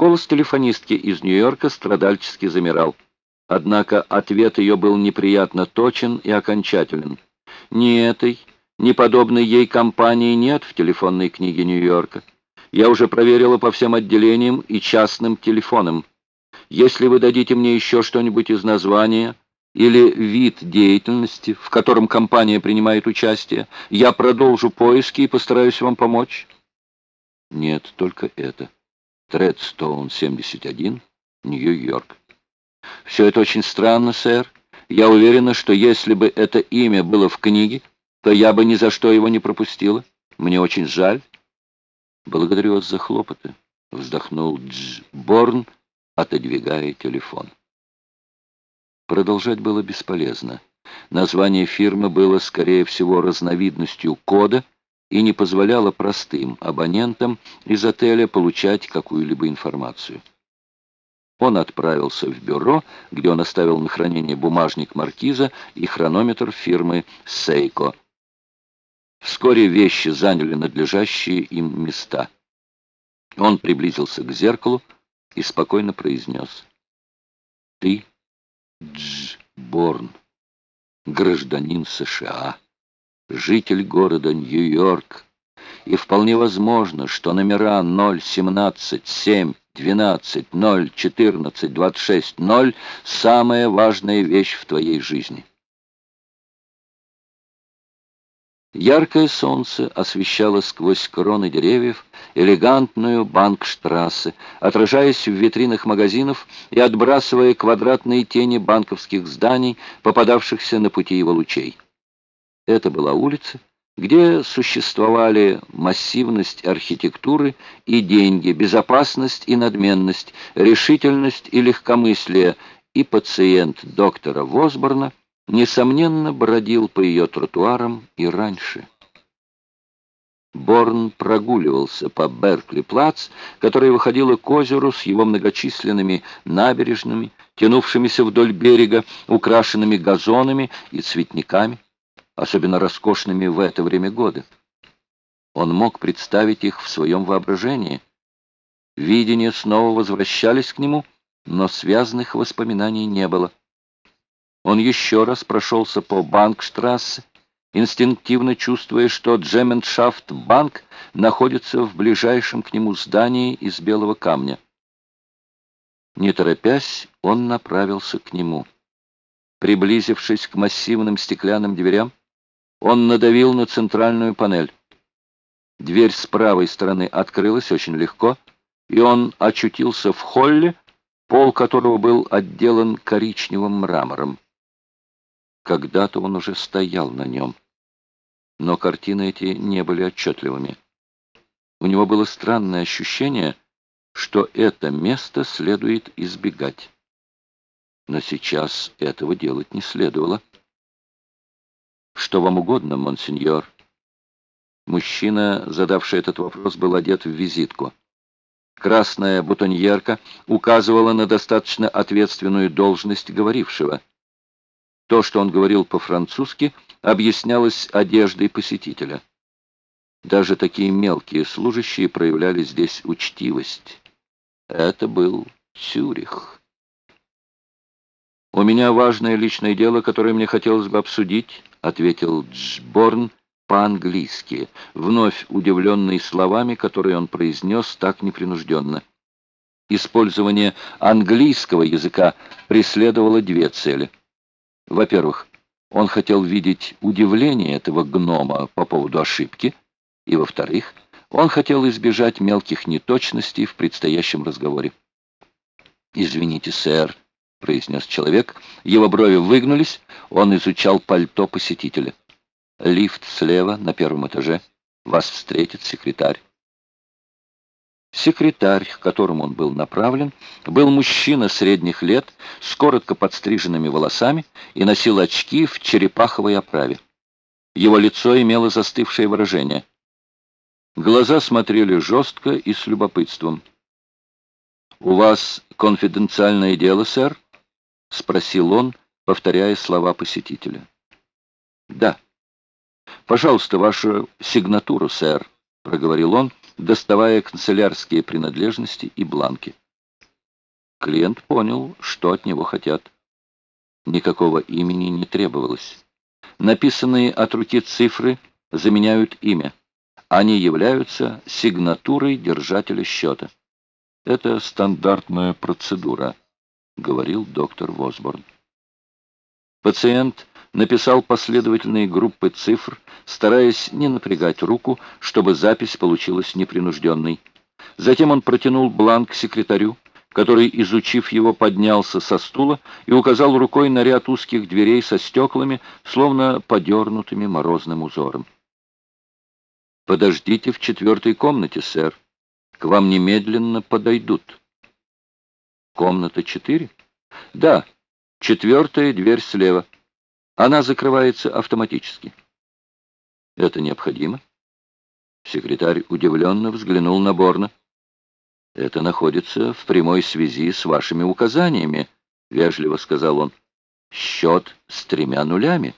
Голос телефонистки из Нью-Йорка страдальчески замирал. Однако ответ ее был неприятно точен и окончателен. Ни этой, ни подобной ей компании нет в телефонной книге Нью-Йорка. Я уже проверила по всем отделениям и частным телефонам. Если вы дадите мне еще что-нибудь из названия или вид деятельности, в котором компания принимает участие, я продолжу поиски и постараюсь вам помочь. Нет, только это. Тредстоун, 71, Нью-Йорк. Все это очень странно, сэр. Я уверена, что если бы это имя было в книге, то я бы ни за что его не пропустила. Мне очень жаль. Благодарю вас за хлопоты, вздохнул Дж. Борн, отодвигая телефон. Продолжать было бесполезно. Название фирмы было, скорее всего, разновидностью кода и не позволяло простым абонентам из отеля получать какую-либо информацию. Он отправился в бюро, где он оставил на хранение бумажник маркиза и хронометр фирмы «Сейко». Вскоре вещи заняли надлежащие им места. Он приблизился к зеркалу и спокойно произнес. «Ты Дж. Борн, гражданин США, житель города Нью-Йорк, и вполне возможно, что номера 017, 7, 12, 0, 14, 26, 0 — самая важная вещь в твоей жизни. Яркое солнце освещало сквозь кроны деревьев элегантную банкштрассе, отражаясь в витринах магазинов и отбрасывая квадратные тени банковских зданий, попадавшихся на пути его лучей. Это была улица, где существовали массивность архитектуры и деньги, безопасность и надменность, решительность и легкомыслие, и пациент доктора Восборна — несомненно, бродил по ее тротуарам и раньше. Борн прогуливался по Беркли-Плац, которая выходила к озеру с его многочисленными набережными, тянувшимися вдоль берега, украшенными газонами и цветниками, особенно роскошными в это время года. Он мог представить их в своем воображении. Видения снова возвращались к нему, но связанных воспоминаний не было. Он еще раз прошелся по Банкштрассе, инстинктивно чувствуя, что Джемендшафт банк находится в ближайшем к нему здании из белого камня. Не торопясь, он направился к нему. Приблизившись к массивным стеклянным дверям, он надавил на центральную панель. Дверь с правой стороны открылась очень легко, и он очутился в холле, пол которого был отделан коричневым мрамором. Когда-то он уже стоял на нем. Но картины эти не были отчетливыми. У него было странное ощущение, что это место следует избегать. Но сейчас этого делать не следовало. «Что вам угодно, монсеньор?» Мужчина, задавший этот вопрос, был одет в визитку. Красная бутоньерка указывала на достаточно ответственную должность говорившего. То, что он говорил по-французски, объяснялось одеждой посетителя. Даже такие мелкие служащие проявляли здесь учтивость. Это был Цюрих. «У меня важное личное дело, которое мне хотелось бы обсудить», — ответил Джборн по-английски, вновь удивленный словами, которые он произнес так непринужденно. Использование английского языка преследовало две цели — во-первых, он хотел видеть удивление этого гнома по поводу ошибки, и, во-вторых, он хотел избежать мелких неточностей в предстоящем разговоре. «Извините, сэр», — произнес человек, его брови выгнулись, он изучал пальто посетителя. «Лифт слева, на первом этаже. Вас встретит секретарь». Секретарь, к которому он был направлен, был мужчина средних лет с коротко подстриженными волосами и носил очки в черепаховой оправе. Его лицо имело застывшее выражение. Глаза смотрели жестко и с любопытством. «У вас конфиденциальное дело, сэр?» — спросил он, повторяя слова посетителя. «Да». «Пожалуйста, вашу сигнатуру, сэр», — проговорил он, доставая канцелярские принадлежности и бланки. Клиент понял, что от него хотят. Никакого имени не требовалось. Написанные от руки цифры заменяют имя. Они являются сигнатурой держателя счета. Это стандартная процедура, говорил доктор Восборн. Пациент написал последовательные группы цифр, стараясь не напрягать руку, чтобы запись получилась непринужденной. Затем он протянул бланк секретарю, который, изучив его, поднялся со стула и указал рукой на ряд узких дверей со стеклами, словно подернутыми морозным узором. «Подождите в четвертой комнате, сэр. К вам немедленно подойдут». «Комната четыре?» «Да, четвертая дверь слева. Она закрывается автоматически». «Это необходимо?» Секретарь удивленно взглянул на Борна. «Это находится в прямой связи с вашими указаниями», — вежливо сказал он. «Счет с тремя нулями».